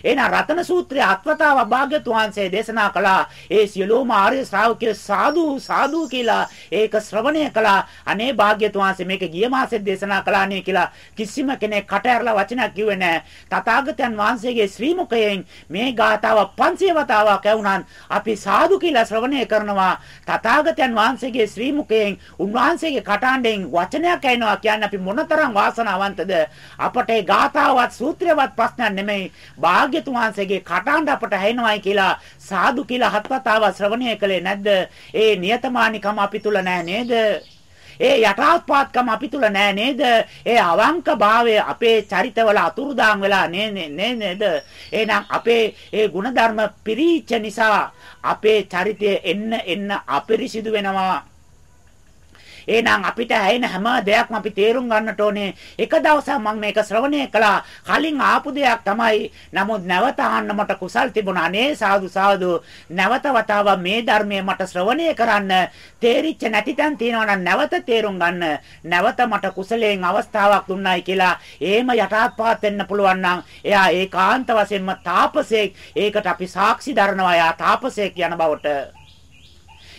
එහෙනම් රතන සූත්‍රයේ අත්වතාව භාග්‍යතුන් වහන්සේ දේශනා කළා. ඒ සියලුම ආර්ය ශ්‍රාවකයෝ සාදු සාදු කියලා ඒක ශ්‍රවණය කළා. අනේ භාග්‍යතුන් වහන්සේ මේක ගිය මාසෙත් දේශනා කළානේ කියලා කිසිම කෙනෙක් කට ඇරලා වචනයක් කිව්වේ නැහැ. තථාගතයන් වහන්සේගේ ශ්‍රී මුඛයෙන් මේ ගාතාව 500 වතාවක් ඇහුණාන් අපි සාදු කියලා ශ්‍රවණය කරනවා. තථාගතයන් වහන්සේගේ ශ්‍රී මුඛයෙන් උන්වහන්සේගේ කටහඬෙන් වචනයක් ඇහෙනවා කියන්නේ අපි මොනතරම් වාසනාවන්තද අපට ඒ ගාතාවත් සූත්‍රයවත් ප්‍රශ්නයක් නෙමෙයි. භාග්‍යතුන් වහන්සේගේ කටහඬ අපට ඇහෙනවයි කියලා සාදු කියලා හත්වතාව ශ්‍රවණය කළේ නැද්ද? ඒ නියතමානිකම අපි තුල නැහැ නේද? ඒ යටාත්පාත්කම අපි තුල නෑ නේද? ඒ අවංක භාවය අපේ චරිතවල අතුරුදාන් වෙලා නේ නේද? එහෙනම් අපේ ඒ ಗುಣධර්ම පිරීච්ච නිසා අපේ චරිතය එන්න එන්න අපිරිසිදු වෙනවා. එහෙනම් අපිට ඇහෙන හැම දෙයක්ම අපි තේරුම් ගන්නට ඕනේ. එක දවසක් මම මේක ශ්‍රවණය කළා. කලින් ආපු දෙයක් තමයි. නමුත් නැවත අහන්න මට කුසල් තිබුණා. අනේ සාදු සාදු. නැවත වතාවක් මේ ධර්මය මට ශ්‍රවණය කරන්න තේරිච්ච නැති තැන් තියෙනවා නම් නැවත තේරුම් ගන්න. නැවත මට කුසලයෙන් අවස්ථාවක් දුන්නයි කියලා. එහෙම යටාත්පාත් වෙන්න පුළුවන් නම් එයා ඒකාන්ත වශයෙන්ම තාපසයෙක්. ඒකට අපි සාක්ෂි දරනවා. එයා තාපසයෙක් යන බවට.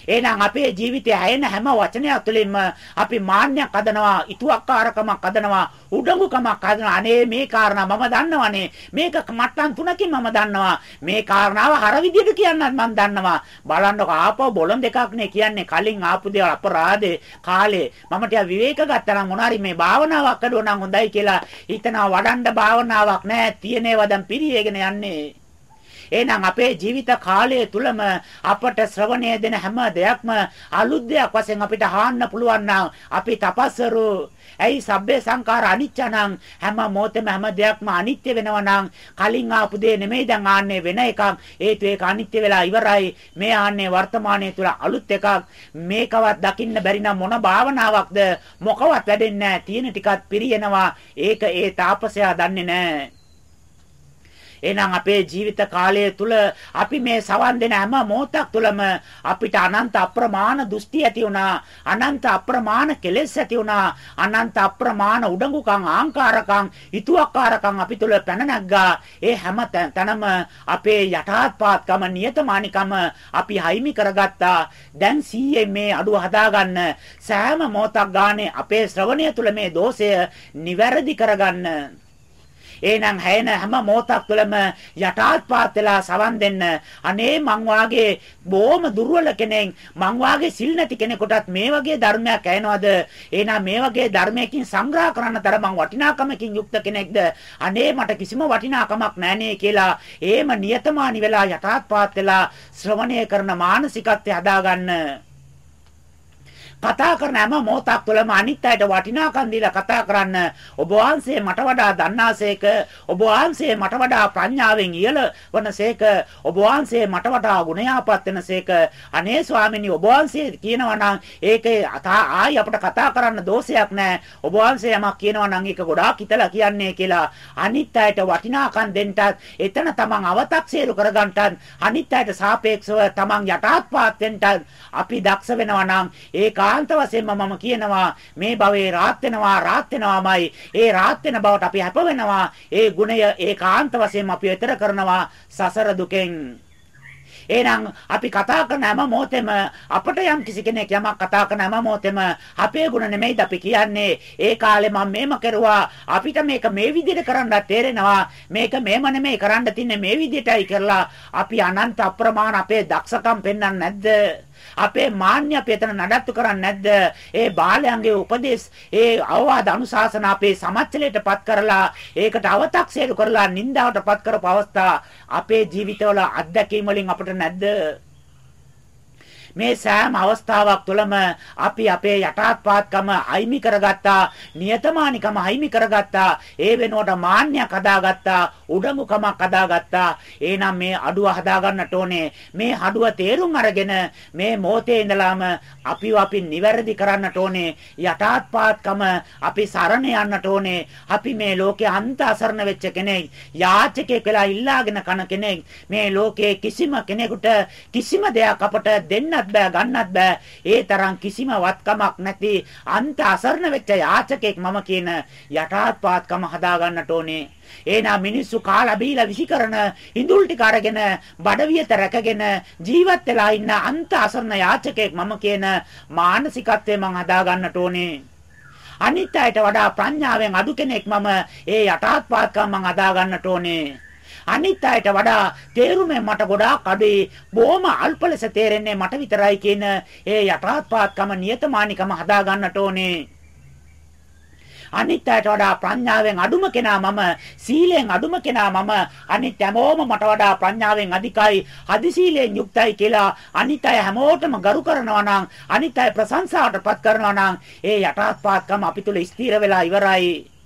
එහෙනම් අපේ ජීවිතයේ ඇයෙන හැම වචනයක් තුළින්ම අපි මාන්නයක් හදනවා, ඉතුවක්කාරකමක් හදනවා, උඩඟුකමක් හදනවා. අනේ මේ කාරණා මම දන්නවනේ. මේක මට්ටම් තුනකින් මම දන්නවා. මේ කාරණාව හර විදිහට කියන්නත් මම දන්නවා. බලන්නකො ආපහු බොලොන් දෙකක් නේ කියන්නේ කලින් ආපු දේවල් අපරාධේ කාලේ මම ටික විවේක ගත්තා නම් මොනාරි මේ භාවනාවක් කරුවා නම් හොඳයි කියලා හිතනවා වඩන්න භාවනාවක් නැහැ. තියෙනේවා දැන් පිරියගෙන යන්නේ. එහෙනම් අපේ ජීවිත කාලය තුලම අපට ශ්‍රවණය දෙන හැම දෙයක්ම අලුත් දෙයක් වශයෙන් අපිට අහන්න පුළුවන් නම් අපි තපස්සරු. ඇයි සබ්බේ සංඛාර අනිච්චනම් හැම මොහොතෙම හැම දෙයක්ම අනිත්‍ය වෙනවා නම් කලින් ආපු දේ නෙමෙයි දැන් ආන්නේ වෙන එකක්. ඒත් ඒක අනිත්‍ය වෙලා ඉවරයි. මේ ආන්නේ වර්තමානයේ තුල අලුත් එකක්. මේකවත් දකින්න බැරි නම් මොන භාවනාවක්ද? මොකවත් වැඩෙන්නේ නැහැ. තියෙන ටිකත් පිරියනවා. ඒක ඒ තාපසයා දන්නේ නැහැ. එහෙනම් අපේ ජීවිත කාලය තුල අපි මේ සවන් දෙන හැම මොහොතක් තුලම අපිට අනන්ත අප්‍රමාණ දෘෂ්ටි ඇති වුණා අනන්ත අප්‍රමාණ කෙලෙස් ඇති වුණා අනන්ත අප්‍රමාණ උඩඟුකම් ආංකාරකම් හිතුවක්කාරකම් අපි තුල පැන නැග්ගා ඒ හැම තැනම අපේ යටාත්පාත්කම නියතමානිකම අපි හයිමි කරගත්තා. දැන් සීයේ මේ අඩුව හදාගන්න සෑම මොහොතක් ගානේ අපේ ශ්‍රවණය තුල මේ දෝෂය නිවැරදි කරගන්න. එහෙනම් හැයෙන හැම මොහොතක් තුළම යටාත්පාත් වෙලා සවන් දෙන්න. අනේ මං වාගේ බොහොම දුර්වල කෙනෙක් මං වාගේ සිල් නැති කෙනෙකුටත් මේ වගේ ධර්මයක් ඇහෙනවද? එහෙනම් මේ වගේ ධර්මයකින් සංග්‍රහ කරන්න තර මං වටිනාකමකින් යුක්ත කෙනෙක්ද? අනේ මට කිසිම වටිනාකමක් නැහනේ කියලා එහෙම නියතමානි වෙලා යටාත්පාත් වෙලා ශ්‍රවණය කරන මානසිකත්වය හදාගන්න. කතා කරන හැම මොහොතක් තුළම අනිත් අයට වටිනාකම් දීලා කතා කරන්න ඔබ වහන්සේ මට වඩා දන්නාසේක ඔබ වහන්සේ මට වඩා ප්‍රඥාවෙන් ඉහළ වනසේක ඔබ වහන්සේ මට වඩා ගුණයාපත් වෙනසේක අනේ ස්වාමීනි ඔබ වහන්සේ කියනවා නම් ඒකේ ආයි අපිට කතා කරන්න දෝෂයක් නැහැ ඔබ වහන්සේ යමක් කියනවා නම් ඒක ගොඩාක් හිතලා කියන්නේ කියලා. අනිත් අයට වටිනාකම් දෙන්නත් එතන තමන් අව탁සේරු කරගන්නත් අනිත් අයට සාපේක්ෂව තමන් යටාත්පාත් වෙන්නත් අපි දක්ෂ වෙනවා නම් ඒක ඒකාන්ත වශයෙන්ම මම කියනවා මේ භවයේ රාත් වෙනවා රාත් වෙනවාමයි. ඒ රාත් වෙන බවට අපි හැප වෙනවා ඒ ගුණය ඒකාන්ත වශයෙන්ම අපි ඈතර කරනවා සසර දුකෙන්. එහෙනම් අපි කතා කරන හැම මොහොතෙම අපට යම් කිසි කෙනෙක් යමක් කතා කරන හැම මොහොතෙම අපේ ගුණ නෙමෙයිද අපි කියන්නේ. ඒ කාලේ මම මේම කරුවා. අපිට මේක මේ විදිහට කරන්න තේරෙනවා. මේක මේම නෙමෙයි කරන්න තින්නේ මේ විදිහටයි කරලා අපි අනන්ත අප්‍රමාණ අපේ දක්ෂකම් පෙන්වන්නේ නැද්ද? අපේ මාන්‍ය අපි එතන නඩත්තු කරන්නේ නැද්ද? ඒ බාලයන්ගේ උපදේශ, ඒ අවවාද අනුශාසන අපේ සමච්චලයටපත් කරලා ඒකට අව탁සේරු කරලා නින්දාවටපත් කරපු අවස්ථා අපේ ජීවිතවල අත්දැකීම් වලින් අපිට නැද්ද? මේ සෑම අවස්ථාවක් තුළම අපි අපේ යටාත්පාත්කම අයිමි කරගත්තා නියතමානිකම අයිමි කරගත්තා ඒ වෙනුවට මාන්නයක් හදාගත්තා උඩඟුකමක් හදාගත්තා. එහෙනම් මේ අඩුව හදාගන්නට ඕනේ. මේ අඩුව තේරුම් අරගෙන මේ මොහොතේ ඉඳලාම අපිව අපි නිවැරදි කරන්නට ඕනේ. යටාත්පාත්කම අපි සරණ යන්නට ඕනේ. අපි මේ ලෝකේ අන්ත අසරණ වෙච්ච කෙනෙක් යාචකයෙක් වෙලා ඉල්ලාගෙන කන කෙනෙක්. මේ ලෝකේ කිසිම කෙනෙකුට කිසිම දෙයක් අපට දෙන්නත් බෑ ගන්නත් බෑ. ඒ තරම් කිසිම වත්කමක් නැති අන්ත අසරණ වෙච්ච යාචකෙක් මම කියන යටාත්පාත්කම හදා ගන්නට ඕනේ. එහෙනම් මිනිස්සු කාලා බීලා විසි කරන ඉඳුල් ටික අරගෙන බඩවියත රැකගෙන ජීවත් වෙලා ඉන්න අන්ත අසරණ යාචකෙක් මම කියන මානසිකත්වය මං හදා ගන්නට ඕනේ. අනිත් අයට වඩා ප්‍රඥාවෙන් අඩු කෙනෙක් මම ඒ යටාත්පාත්කම් මං හදා ගන්නට ඕනේ. අනිත් අයට වඩා තේරුමෙන් මට ගොඩාක් අඩුයි. බොහොම අල්ප ලෙස තේරෙන්නේ මට විතරයි කියන ඒ යටාත්පාත්කම නියතමානිකම හදා ගන්නට ඕනේ. අනිත් අයට වඩා ප්‍රඥාවෙන් අඩුම කෙනා මම සීලෙන් අඩුම කෙනා මම අනිත් හැමෝම මට වඩා ප්‍රඥාවෙන් අධිකයි අදි සීලෙන් යුක්තයි කියලා අනිත් අය හැමෝටම ගරු කරනවා නම් අනිත් අය ප්‍රශංසාවටපත් කරනවා නම් ඒ යටාත්පාත්කම අපි තුල ස්ථිර වෙලා ඉවරයි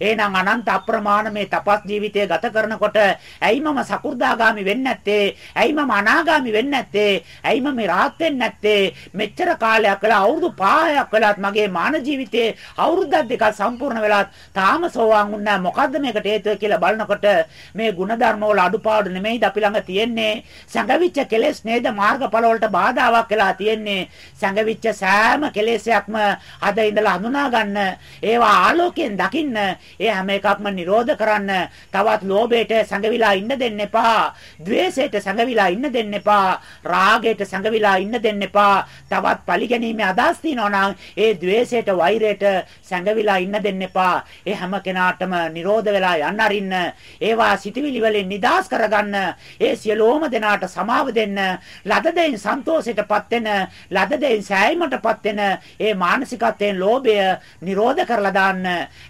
එහෙනම් අනන්ත අප්‍රමාණ මේ තපස් ජීවිතය ගත කරනකොට ඇයි මම සකු르දාගාමි වෙන්නේ නැත්තේ? ඇයි මම අනාගාමි වෙන්නේ නැත්තේ? ඇයි මම රාහත් වෙන්නේ නැත්තේ? මෙච්චර කාලයක් කළා අවුරුදු 5ක් කළාත් මගේ මාන ජීවිතයේ අවුරුද්දක් දෙකක් සම්පූර්ණ වෙලාත් තාම සෝවාන් වුණා මොකද්ද මේකට හේතුව කියලා බලනකොට මේ ಗುಣධර්ම වල අඩුපාඩු නෙමෙයිද අපි ළඟ තියෙන්නේ? සංගවිච්ච කෙලෙස් නේද මාර්ගඵල වලට බාධාවක් වෙලා තියෙන්නේ. සංගවිච්ච සෑම කෙලෙසයක්ම අද ඉඳලා හඳුනා ගන්න ඒවා ආලෝකයෙන් දකින්න ඒ හැම එකක්ම නිරෝධ කරන්න. තවත් ලෝභයට සංගවිලා ඉන්න දෙන්න එපා. ද්වේෂයට සංගවිලා ඉන්න දෙන්න එපා. රාගයට සංගවිලා ඉන්න දෙන්න එපා. තවත් පරිගැනීමේ අදහස් තියනවා නම් ඒ ද්වේෂයට වෛරයට සංගවිලා ඉන්න දෙන්න එපා. ඒ හැම කෙනාටම නිරෝධ වෙලා යන්න අරින්න. ඒවා සිතවිලි වලින් නිදාස් කරගන්න. ඒ සියලෝම දෙනාට සමාව දෙන්න. ලද දෙයින් සන්තෝෂයටපත් වෙන, ලද දෙයින් සෑයීමටපත් වෙන ඒ මානසිකත්වයෙන් ලෝභය නිරෝධ කරලා දාන්න.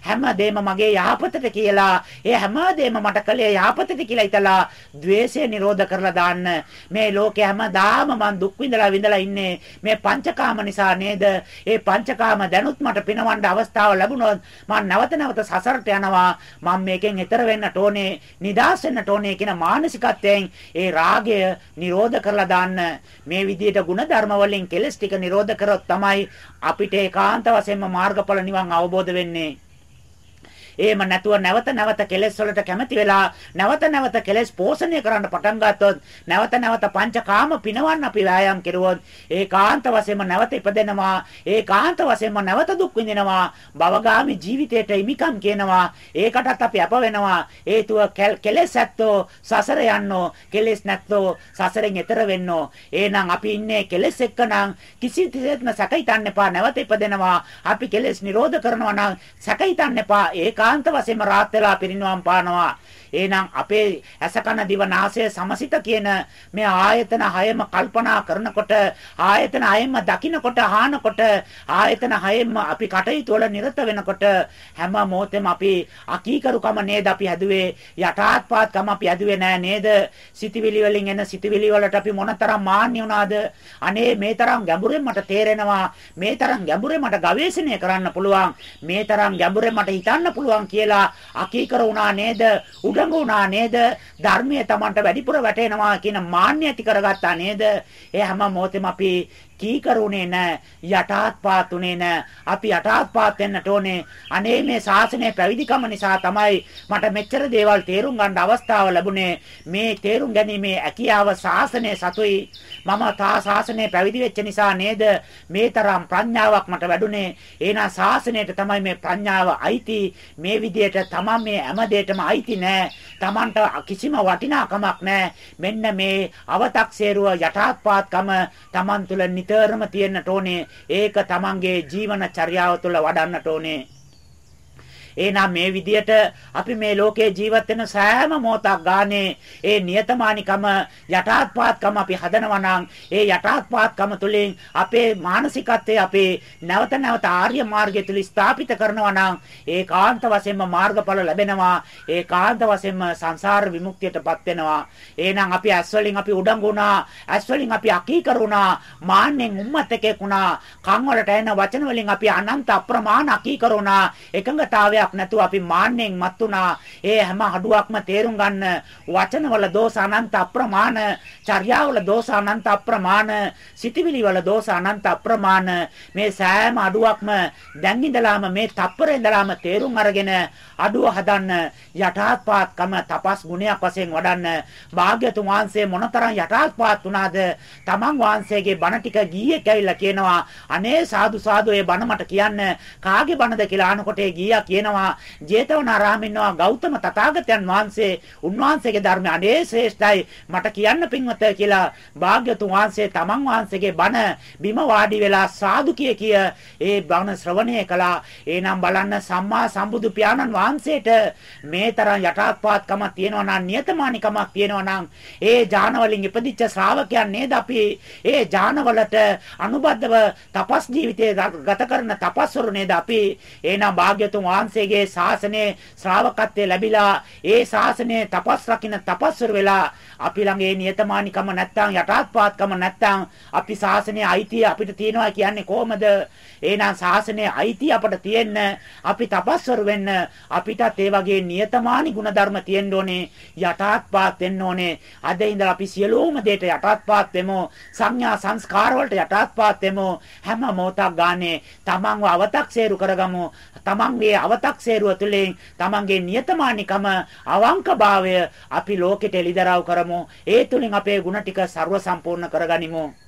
හැමදේම මගේ යහපතට කියලා, ඒ හැමදේම මට කලේ යහපතට කියලා හිතලා ද්වේෂය නිරෝධ කරලා දාන්න. මේ ලෝකේ හැමදාම මං දුක් විඳලා විඳලා ඉන්නේ මේ පංචකාම නිසා නේද? ඒ පංචකාම දැනුත් මට පිනවන්න අවස්ථාව ලැබුණොත් මං නැවත නැවත සසරට යනවා. මම මේකෙන් එතර වෙන්නට ඕනේ, නිදාස් වෙන්නට ඕනේ කියන මානසිකත්වයෙන් ඒ රාගය නිරෝධ කරලා දාන්න. මේ විදිහට ಗುಣධර්ම වලින් කෙලස් ටික නිරෝධ කරොත් තමයි අපිට ඒකාන්ත වශයෙන්ම මාර්ගඵල නිවන් අවබෝධ වෙන්නේ. එහෙම නැතුව නැවත නැවත කෙලෙස් වලට කැමති වෙලා නැවත නැවත කෙලෙස් පෝෂණය කරන්න පටන් ගත්තොත් නැවත නැවත පංචකාම පිනවන්න අපි වෑයම් කෙරුවොත් ඒකාන්ත වශයෙන්ම නැවත ඉපදෙනවා ඒකාන්ත වශයෙන්ම නැවත දුක් විඳිනවා භවගාමි ජීවිතයට ඉමිකම් කියනවා ඒකටත් අපි අප වෙනවා. හේතුව කෙලෙස් ඇත්තෝ සසර යන්නෝ කෙලෙස් නැත්තෝ සසරෙන් එතර වෙන්නෝ. එහෙනම් අපි ඉන්නේ කෙලෙස් එක්කනම් කිසි දෙයක්ම සැක හිතන්න එපා නැවත ඉපදෙනවා. අපි කෙලෙස් නිරෝධ කරනවා නම් සැක හිතන්න එපා. ඒක ඒකාන්ත වශයෙන්ම රාත් වෙලා පිරිනිවන් පානවා. එහෙනම් අපේ ඇසකන දිව නාසය සමසිත කියන මේ ආයතන හයම කල්පනා කරනකොට ආයතන හයම දකිනකොට අහනකොට ආයතන හයෙම අපි කටයුතු වල නිරත වෙනකොට හැම මොහොතෙම අපි අකීකරුකම නේද අපි හැදුවේ? යටාත්පාත්කම අපි හැදුවේ නෑ නේද? සිටිවිලි වලින් එන සිටිවිලි වලට අපි මොනතරම් මාන්නි වුණාද? අනේ මේ තරම් ගැඹුරෙන් මට තේරෙනවා. මේ තරම් ගැඹුරෙන් මට ගවේෂණය කරන්න පුළුවන්. මේ තරම් ගැඹුරෙන් මට හිතන්න පුළුවන් කියලා අකීකර වුණා නේද? උඩ වුණා නේද? ධර්මයේ Tamanට වැඩිපුර වැටෙනවා කියන මාන්නය ඇති කරගත්තා නේද? ඒ හැම මොහොතෙම අපි කීකරුනේ නැ යටාත්පාතුනේ නැ. අපි යටාත්පාත් වෙන්නට ඕනේ. අනේ මේ ශාසනය පැවිදිකම නිසා තමයි මට මෙච්චර දේවල් තේරුම් ගන්න අවස්ථාව ලැබුණේ. මේ තේරුම් ගැනීමේ හැකියාව ශාසනය සතුයි. මම තා ශාසනය පැවිදි වෙච්ච නිසා නේද? මේ තරම් ප්‍රඥාවක් මට වැඩුණේ. එහෙනම් ශාසනයට තමයි මේ ප්‍රඥාව අයිති. මේ විදියට තමන් මේ හැම දෙයකම අයිති නෑ. තමන්ට කිසිම වටිනාකමක් නෑ. මෙන්න මේ අව탁සේරුව යටාත්පාත්කම තමන් තුළ නිතරම තියෙන්නට ඕනේ. ඒක තමන්ගේ ජීවන චර්යාව තුළ වඩන්නට ඕනේ. එහෙනම් මේ විදියට අපි මේ ලෝකේ ජීවත් වෙන සෑම මොහොතක් ගානේ ඒ නියතමානිකම යටාත්පාත්කම අපි හදනවා නම් ඒ යටාත්පාත්කම තුළින් අපේ මානසිකත්වයේ අපේ නැවත නැවත ආර්ය මාර්ගය තුල ස්ථාපිත කරනවා නම් ඒකාන්ත වශයෙන්ම මාර්ගඵල ලැබෙනවා. ඒකාන්ත වශයෙන්ම සංසාර විමුක්තියටපත් වෙනවා. එහෙනම් අපි ඇස් වලින් අපි උඩඟු වුණා. ඇස් වලින් අපි අකීකරු වුණා. මාන්නෙන් උම්මතකෙක් වුණා. කන් වලට එන වචන වලින් අපි අනන්ත අප්‍රමාණ අකීකරු වුණා. එකඟතාවය දෙයක් නැතුව අපි මාන්නෙන් මත් උනා. ඒ හැම අඩුවක්ම තේරුම් ගන්න වචනවල දෝෂ අනන්ත අප්‍රමාණ, චර්යාවල දෝෂ අනන්ත අප්‍රමාණ, සිතවිලි වල දෝෂ අනන්ත අප්‍රමාණ. මේ සෑම අඩුවක්ම දැන් ඉඳලාම මේ තප්පරේ ඉඳලාම තේරුම් අරගෙන අඩුව හදන්න යටාත්පාත්කම තපස් ගුණයක් වශයෙන් වඩන්න භාග්‍යතුන් වහන්සේ මොනතරම් යටාත්පාත් වුණාද තමන් වහන්සේගේ බණ ටික ගීයේ කැවිලා කියනවා අනේ සාදු සාදු ඒ බණ මට කියන්න කාගේ බණද කියලා අහනකොට ඒ ගීයා කියනවා ඉන්නවා ජේතවනාරාමේ ඉන්නවා ගෞතම තථාගතයන් වහන්සේ. උන්වහන්සේගේ ධර්මය අනේ ශ්‍රේෂ්ඨයි. මට කියන්න පින්වත කියලා භාග්‍යතුන් වහන්සේ තමන් වහන්සේගේ බණ බිම වාඩි වෙලා සාදු කිය කිය ඒ බණ ශ්‍රවණය කළා. එනම් බලන්න සම්මා සම්බුදු පියාණන් වහන්සේට මේ තරම් යටාත්පාත්කමක් තියෙනවා නම් නියතමානිකමක් තියෙනවා නම් ඒ ඥානවලින් ඉපදිච්ච ශ්‍රාවකයන් නේද අපි? ඒ ඥානවලට අනුබද්ධව තපස් ජීවිතය ගත කරන තපස්වරු නේද අපි? එහෙනම් භාග්‍යතුන් වහන්සේ වහන්සේගේ ශාසනයේ ශ්‍රාවකත්වයේ ලැබිලා ඒ ශාසනයේ තපස් රකින්න තපස්වර වෙලා අපි ළඟ ඒ නියතමානිකම නැත්තම් යටාත්පාත්කම නැත්තම් අපි ශාසනයේ අයිතිය අපිට තියනවා කියන්නේ කොහමද? එහෙනම් ශාසනයේ අයිතිය අපට තියෙන්න අපි තපස්වර වෙන්න අපිටත් ඒ වගේ නියතමානි ගුණධර්ම තියෙන්න ඕනේ යටාත්පාත් වෙන්න ඕනේ. අද ඉඳලා අපි සියලුම දේට යටාත්පාත් වෙමු. සංඥා සංස්කාර වලට යටාත්පාත් වෙමු. හැම මොහොතක් ගානේ තමන්ව අව탁සේරු කරගමු. තමන්ගේ අව කට්ටක්සේරුව තුළින් තමන්ගේ නියතමානිකම අවංකභාවය අපි ලෝකෙට එළිදරව් කරමු. ඒ තුළින් අපේ ಗುಣ ටික ਸਰව සම්පූර්ණ කරගනිමු.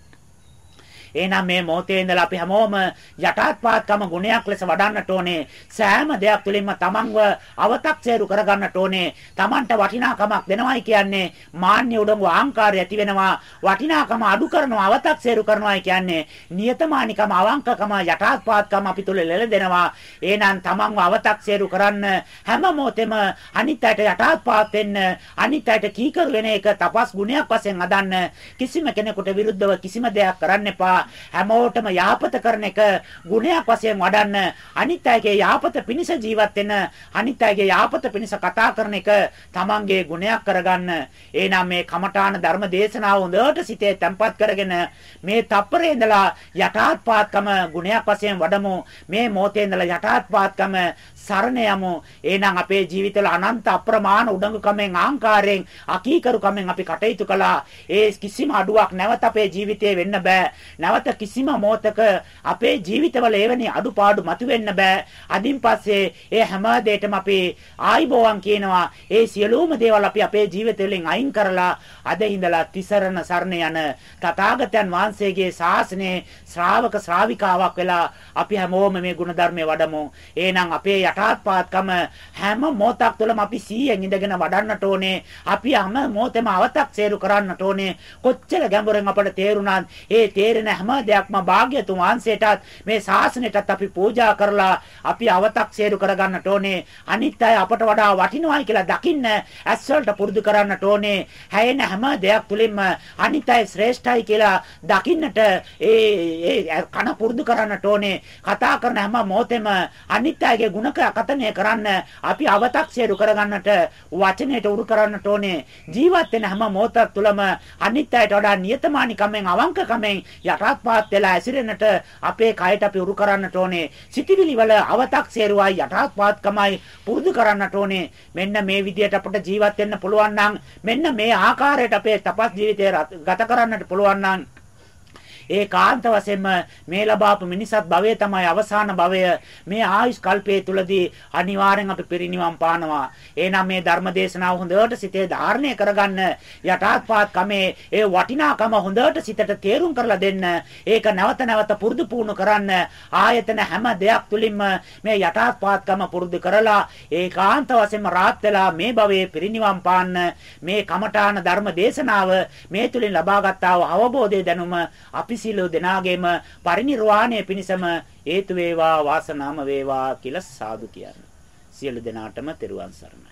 එහෙනම් මේ මොහොතේ ඉඳලා අපි හැමෝම යටාත්පාත්කම ගුණයක් ලෙස වඩන්නට ඕනේ. සෑම දෙයක් තුළින්ම තමන්ව අව탁සේරු කරගන්නට ඕනේ. තමන්ට වටිනාකමක් දෙනවයි කියන්නේ මාන්න්‍ය උඩඟු අහංකාරය ඇති වෙනවා. වටිනාකම අඩු කරනවා අව탁සේරු කරනවායි කියන්නේ නියතමානිකම අවංකකම යටාත්පාත්කම අපි තුල ලැබෙනවා. එහෙනම් තමන්ව අව탁සේරු කරන්න හැම මොහොතෙම අනිත් අයට යටාත්පාත් වෙන්න අනිත් අයට කීකරු වෙන එක තපස් ගුණයක් වශයෙන් අදන්න කිසිම කෙනෙකුට විරුද්ධව කිසිම දෙයක් කරන්න එපා හැමෝටම යාපත කරන එක ගුණයක් වශයෙන් වඩන්න අනිත් අයගේ යාපත පිණිස ජීවත් වෙන අනිත් අයගේ යාපත පිණිස කතා කරන එක තමන්ගේ ගුණයක් කරගන්න එහෙනම් මේ කමඨාන ධර්ම දේශනාව හොඳට සිතේ තැම්පත් කරගෙන මේ තප්පරේ ඉඳලා යටාත්පාත්කම ගුණයක් වශයෙන් වඩමු මේ මොහොතේ ඉඳලා යටාත්පාත්කම සරණ යමු. එහෙනම් අපේ ජීවිතවල අනන්ත අප්‍රමාණ උඩඟුකමෙන් ආංකාරයෙන් අකීකරුකමෙන් අපි කටයුතු කළා. ඒ කිසිම අඩුවක් නැවත අපේ ජීවිතේ වෙන්න බෑ. නැවත කිසිම මොහතක අපේ ජීවිතවල එවැනි අඩුපාඩු මතුවෙන්න බෑ. අදින් පස්සේ ඒ හැම දෙයකම අපි ආයිබෝවන් කියනවා. ඒ සියලුම දේවල් අපි අපේ ජීවිතවලින් අයින් කරලා අද ඉඳලා තිසරණ සරණ යන තථාගතයන් වහන්සේගේ ශාසනයේ ශ්‍රාවක ශ්‍රාවිකාවක් වෙලා අපි හැමෝම මේ ගුණධර්මයේ වඩමු. එහෙනම් අපේ යටාත්පාත්කම හැම මොහොතක් තුළම අපි 100න් ඉඳගෙන වඩන්නට ඕනේ. අපි හැම මොහොතෙම අවතක් සේරු කරන්නට ඕනේ. කොච්චර ගැඹුරෙන් අපට තේරුණාද? ඒ තේරෙන හැම දෙයක්ම භාග්‍යතුන් වහන්සේටත් මේ ශාසනයටත් අපි පූජා කරලා අපි අවතක් සේරු කරගන්නට ඕනේ. අනිත් අය අපට වඩා වටිනවායි කියලා දකින්න ඇස් වලට පුරුදු කරන්නට ඕනේ. හැයෙන හැම දෙයක් තුළින්ම අනිත් අය ශ්‍රේෂ්ඨයි කියලා දකින්නට ඒ කන පුරුදු කරන්නට ඕනේ. කතා කරන හැම මොහොතෙම අනිත් අයගේ ගුණ කතනය කරන්න අපි අව탁සියරු කරගන්නට වචනයට උරු කරන්නට ඕනේ ජීවත් වෙන හැම මොහොතක් තුළම අනිත් අයට වඩා නියතමානිකමෙන් අවංකකමෙන් යටාත්පාත් වෙලා ඇසිරෙන්නට අපේ කයට අපි උරු කරන්නට ඕනේ. සිටිවිලි වල අව탁සියරුවයි යටාත්පාත්කමයි පුරුදු කරන්නට ඕනේ. මෙන්න මේ විදිහට අපට ජීවත් වෙන්න පුළුවන් නම් මෙන්න මේ ආකාරයට අපේ තපස් ජීවිතය ගත කරන්නට පුළුවන් නම් ඒකාන්ත වශයෙන්ම මේ ලබාපු මිනිසත් භවය තමයි අවසාන භවය. මේ ආයුෂ් කල්පයේ තුලදී අනිවාර්යෙන් අපි පිරිනිවන් පානවා. එහෙනම් මේ ධර්ම දේශනාව හොඳට සිතේ ධාරණය කරගන්න යටාත්පාත් කමේ ඒ වටිනාකම හොඳට සිතට තේරුම් කරලා දෙන්න. ඒක නැවත නැවත පුරුදු පුහුණු කරන්න. ආයතන හැම දෙයක් තුලින්ම මේ යටාත්පාත්කම පුරුදු කරලා ඒකාන්ත වශයෙන්ම රාත් වෙලා මේ භවයේ පිරිනිවන් පාන්න මේ කමඨාන ධර්ම දේශනාව මේ තුලින් ලබාගත් අවබෝධය දැනුම අපි අපි සියලු දෙනාගේම පරිණිරවාණය පිණිසම හේතු වේවා වාසනාම වේවා කියලා සාදු කියන්නේ. සියලු දෙනාටම තෙරුවන් සරණයි.